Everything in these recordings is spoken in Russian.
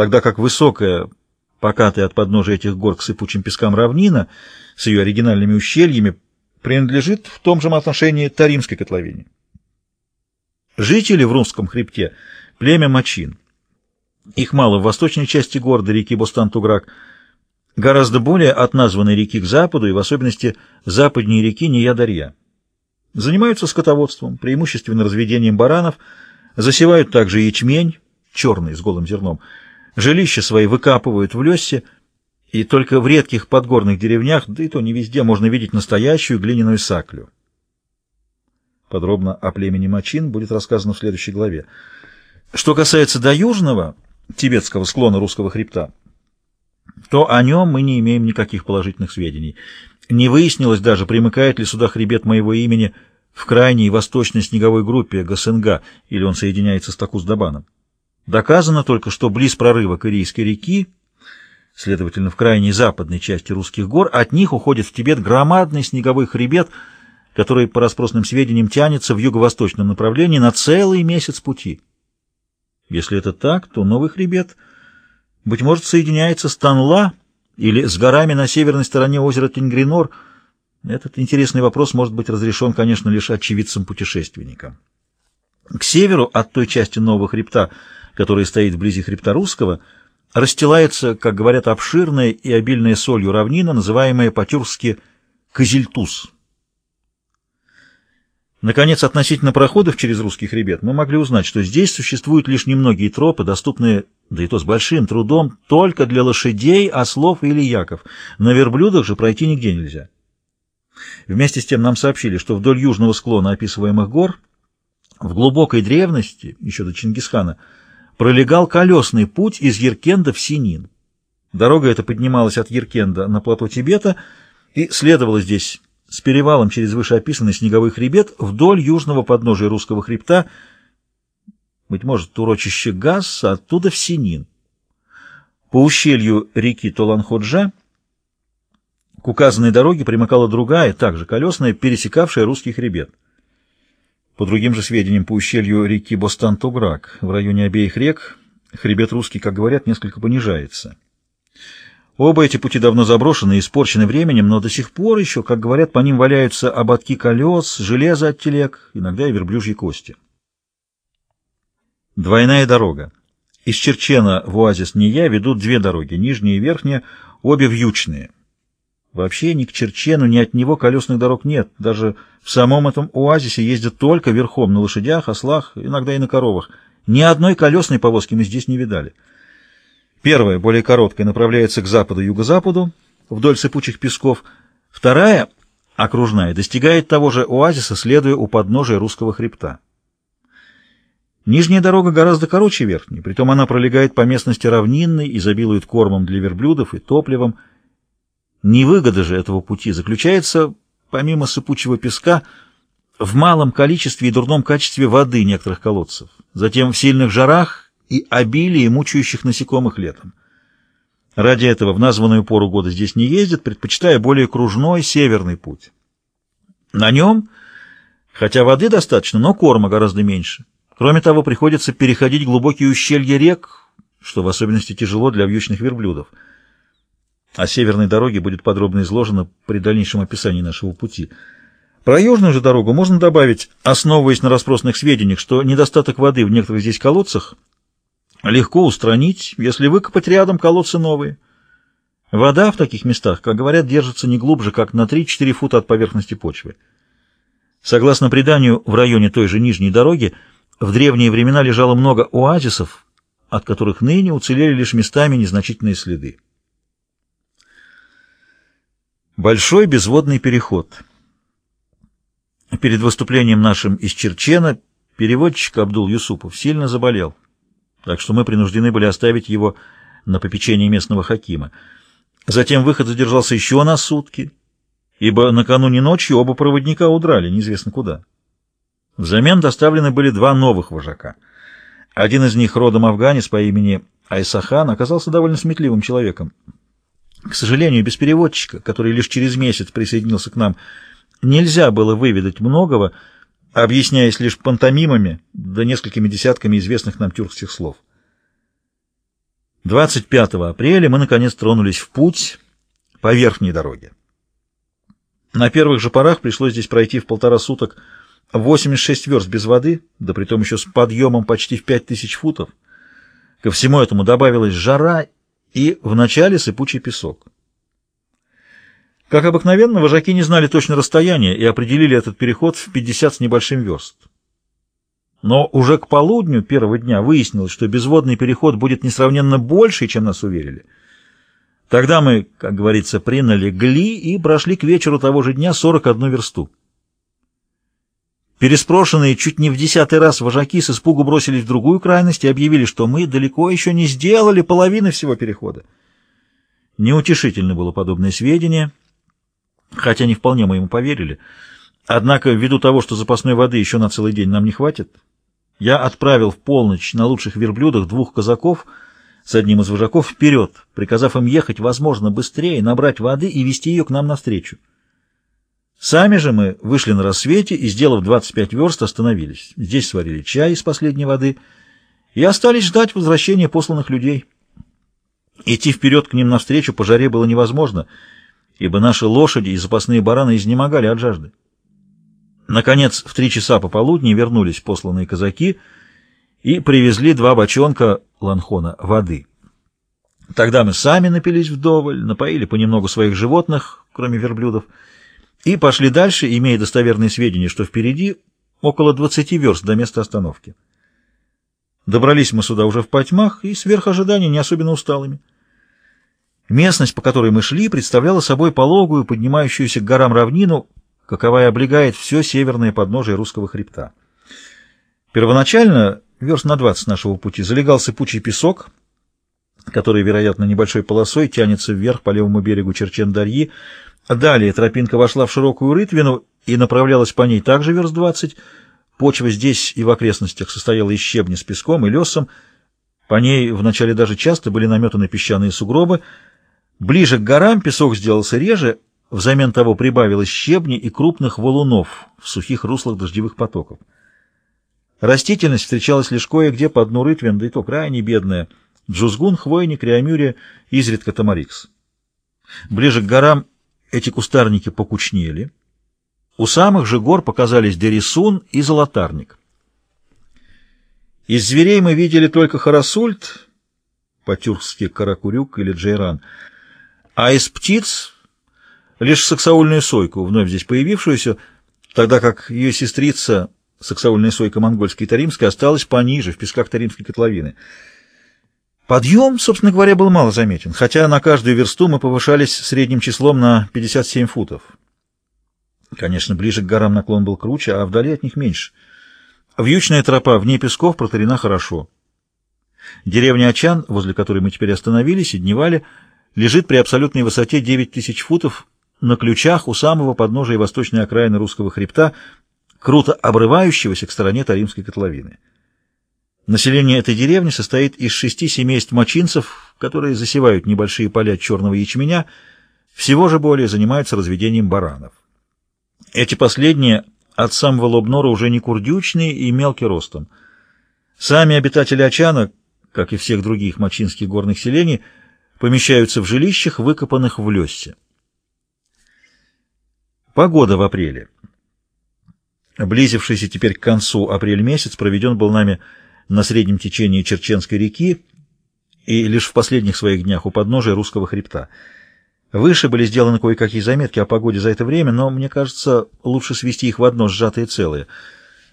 тогда как высокая, покатая от подножия этих гор к сыпучим пескам равнина с ее оригинальными ущельями принадлежит в том же отношении Таримской котловине. Жители в Румском хребте – племя Мачин. Их мало в восточной части города реки Бостан-Туграк, гораздо более от названной реки к западу и в особенности западней реки Ниядарья. Занимаются скотоводством, преимущественно разведением баранов, засевают также ячмень, черный с голым зерном, жилища свои выкапывают в лесе, и только в редких подгорных деревнях, да и то не везде, можно видеть настоящую глиняную саклю. Подробно о племени Мачин будет рассказано в следующей главе. Что касается до южного, тибетского склона русского хребта, то о нем мы не имеем никаких положительных сведений. Не выяснилось даже, примыкает ли сюда хребет моего имени в крайней восточной снеговой группе Гасенга, или он соединяется с Такуздабаном. Доказано только, что близ прорыва Корейской реки, следовательно, в крайней западной части русских гор, от них уходит в Тибет громадный снеговой хребет, который, по распросным сведениям, тянется в юго-восточном направлении на целый месяц пути. Если это так, то новый хребет, быть может, соединяется с Танла или с горами на северной стороне озера Тенгринор. Этот интересный вопрос может быть разрешен, конечно, лишь очевидцам-путешественникам. К северу от той части нового хребта, которая стоит вблизи хребта Русского, расстилается, как говорят, обширная и обильная солью равнина, называемая по-тюркски Козельтус. Наконец, относительно проходов через русский хребет, мы могли узнать, что здесь существуют лишь немногие тропы, доступные, да и то с большим трудом, только для лошадей, ослов или яков. На верблюдах же пройти нигде нельзя. Вместе с тем нам сообщили, что вдоль южного склона описываемых гор в глубокой древности, еще до Чингисхана, пролегал колесный путь из Еркенда в Синин. Дорога эта поднималась от Еркенда на плато Тибета и следовала здесь с перевалом через вышеописанный снеговой хребет вдоль южного подножия русского хребта, быть может, урочище Газ, а оттуда в Синин. По ущелью реки Толанходжа к указанной дороге примыкала другая, также колесная, пересекавшая русский хребет. По другим же сведениям, по ущелью реки Бостан-Туграк в районе обеих рек хребет русский, как говорят, несколько понижается. Оба эти пути давно заброшены и испорчены временем, но до сих пор еще, как говорят, по ним валяются ободки колес, железо от телег, иногда и верблюжьи кости. Двойная дорога. Из Черчена в оазис Ния ведут две дороги, нижняя и верхняя, обе вьючные. Вообще ни к Черчену, ни от него колесных дорог нет. Даже в самом этом оазисе ездят только верхом на лошадях, ослах, иногда и на коровах. Ни одной колесной повозки мы здесь не видали. Первая, более короткая, направляется к западу-юго-западу, вдоль сыпучих песков. Вторая, окружная, достигает того же оазиса, следуя у подножия русского хребта. Нижняя дорога гораздо короче верхней, притом она пролегает по местности равнинной, изобилует кормом для верблюдов и топливом. Невыгода же этого пути заключается, помимо сыпучего песка, в малом количестве и дурном качестве воды некоторых колодцев. Затем в сильных жарах и обилие мучающих насекомых летом. Ради этого в названную пору года здесь не ездят, предпочитая более кружной северный путь. На нем, хотя воды достаточно, но корма гораздо меньше. Кроме того, приходится переходить глубокие ущелья рек, что в особенности тяжело для вьючных верблюдов. О северной дороге будет подробно изложено при дальнейшем описании нашего пути. Про южную же дорогу можно добавить, основываясь на распросных сведениях, что недостаток воды в некоторых здесь колодцах – легко устранить, если выкопать рядом колодцы новые. Вода в таких местах, как говорят, держится не глубже, как на 3-4 фута от поверхности почвы. Согласно преданию, в районе той же Нижней дороги в древние времена лежало много оазисов, от которых ныне уцелели лишь местами незначительные следы. Большой безводный переход. Перед выступлением нашим из Черчена переводчик Абдул Юсупов сильно заболел так что мы принуждены были оставить его на попечение местного хакима. Затем выход задержался еще на сутки, ибо накануне ночью оба проводника удрали, неизвестно куда. Взамен доставлены были два новых вожака. Один из них, родом афганец по имени Айсахан, оказался довольно сметливым человеком. К сожалению, без переводчика, который лишь через месяц присоединился к нам, нельзя было выведать многого, объясняясь лишь пантомимами да несколькими десятками известных нам тюркских слов. 25 апреля мы, наконец, тронулись в путь по верхней дороге. На первых же порах пришлось здесь пройти в полтора суток 86 верст без воды, да притом еще с подъемом почти в 5000 футов. Ко всему этому добавилась жара и вначале сыпучий песок. Как обыкновенно, вожаки не знали точно расстояние и определили этот переход в 50 с небольшим верст. Но уже к полудню первого дня выяснилось, что безводный переход будет несравненно больше, чем нас уверили. Тогда мы, как говорится, приналегли и прошли к вечеру того же дня 41 версту. Переспрошенные чуть не в десятый раз вожаки с испугу бросились в другую крайность и объявили, что мы далеко еще не сделали половины всего перехода. Неутешительно было подобное сведение, хотя не вполне мы ему поверили. Однако, ввиду того, что запасной воды еще на целый день нам не хватит, я отправил в полночь на лучших верблюдах двух казаков с одним из вожаков вперед, приказав им ехать, возможно, быстрее, набрать воды и вести ее к нам навстречу. Сами же мы вышли на рассвете и, сделав 25 верст, остановились. Здесь сварили чай из последней воды и остались ждать возвращения посланных людей. Идти вперед к ним навстречу по жаре было невозможно, ибо наши лошади и запасные бараны изнемогали от жажды. Наконец, в три часа пополудни вернулись посланные казаки и привезли два бочонка ланхона воды. Тогда мы сами напились вдоволь, напоили понемногу своих животных, кроме верблюдов, и пошли дальше, имея достоверные сведения, что впереди около 20 верст до места остановки. Добрались мы сюда уже в потьмах и сверх ожидания не особенно усталыми. Местность, по которой мы шли, представляла собой пологую, поднимающуюся к горам равнину, каковая облегает все северное подножие русского хребта. Первоначально, верст на 20 нашего пути, залегал сыпучий песок, который, вероятно, небольшой полосой тянется вверх по левому берегу Черчен-Дарьи. Далее тропинка вошла в широкую рытвину и направлялась по ней также верст 20. Почва здесь и в окрестностях состояла из щебня с песком и лесом. По ней вначале даже часто были наметаны песчаные сугробы. Ближе к горам песок сделался реже, Взамен того прибавилось щебни и крупных валунов в сухих руслах дождевых потоков. Растительность встречалась лишь кое-где по дну рытвин, да и то крайне бедная. Джузгун, хвойник, реамюрия, изредка тамарикс. Ближе к горам эти кустарники покучнели. У самых же гор показались дерисун и золотарник. Из зверей мы видели только харасульт, по-тюркски каракурюк или джейран, а из птиц лишь саксаульную сойку, вновь здесь появившуюся, тогда как ее сестрица, саксаульная сойка монгольская и таримская, осталась пониже, в песках таримской котловины. Подъем, собственно говоря, был мало заметен, хотя на каждую версту мы повышались средним числом на 57 футов. Конечно, ближе к горам наклон был круче, а вдали от них меньше. Вьючная тропа вне песков протарена хорошо. Деревня Ачан, возле которой мы теперь остановились и дневали, лежит при абсолютной высоте 9000 футов на ключах у самого подножия восточной окраины русского хребта, круто обрывающегося к стороне Таримской котловины. Население этой деревни состоит из шести семейств мочинцев, которые засевают небольшие поля черного ячменя, всего же более занимаются разведением баранов. Эти последние от самого Лобнора уже не курдючные и мелкий ростом. Сами обитатели Ачана, как и всех других мочинских горных селений, помещаются в жилищах, выкопанных в лёссе. Погода в апреле. Близившийся теперь к концу апрель месяц проведен был нами на среднем течении Черченской реки и лишь в последних своих днях у подножия русского хребта. Выше были сделаны кое-какие заметки о погоде за это время, но, мне кажется, лучше свести их в одно сжатое целое.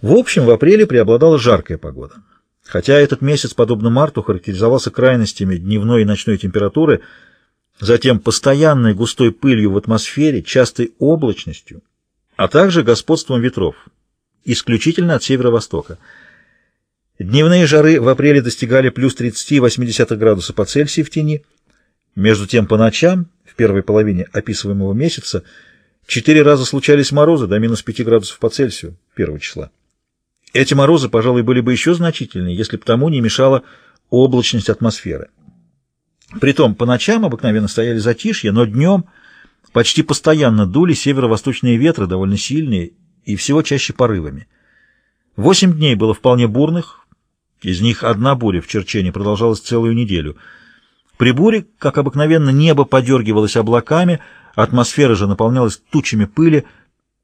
В общем, в апреле преобладала жаркая погода. Хотя этот месяц, подобно марту, характеризовался крайностями дневной и ночной температуры – затем постоянной густой пылью в атмосфере, частой облачностью, а также господством ветров, исключительно от северо-востока. Дневные жары в апреле достигали плюс 30,8 градуса по Цельсию в тени, между тем по ночам, в первой половине описываемого месяца, четыре раза случались морозы до минус 5 градусов по Цельсию первого числа. Эти морозы, пожалуй, были бы еще значительнее, если бы тому не мешала облачность атмосферы. Притом по ночам обыкновенно стояли затишье, но днем почти постоянно дули северо-восточные ветры, довольно сильные и всего чаще порывами. Восемь дней было вполне бурных, из них одна буря в Черчене продолжалась целую неделю. При буре, как обыкновенно, небо подергивалось облаками, атмосфера же наполнялась тучами пыли —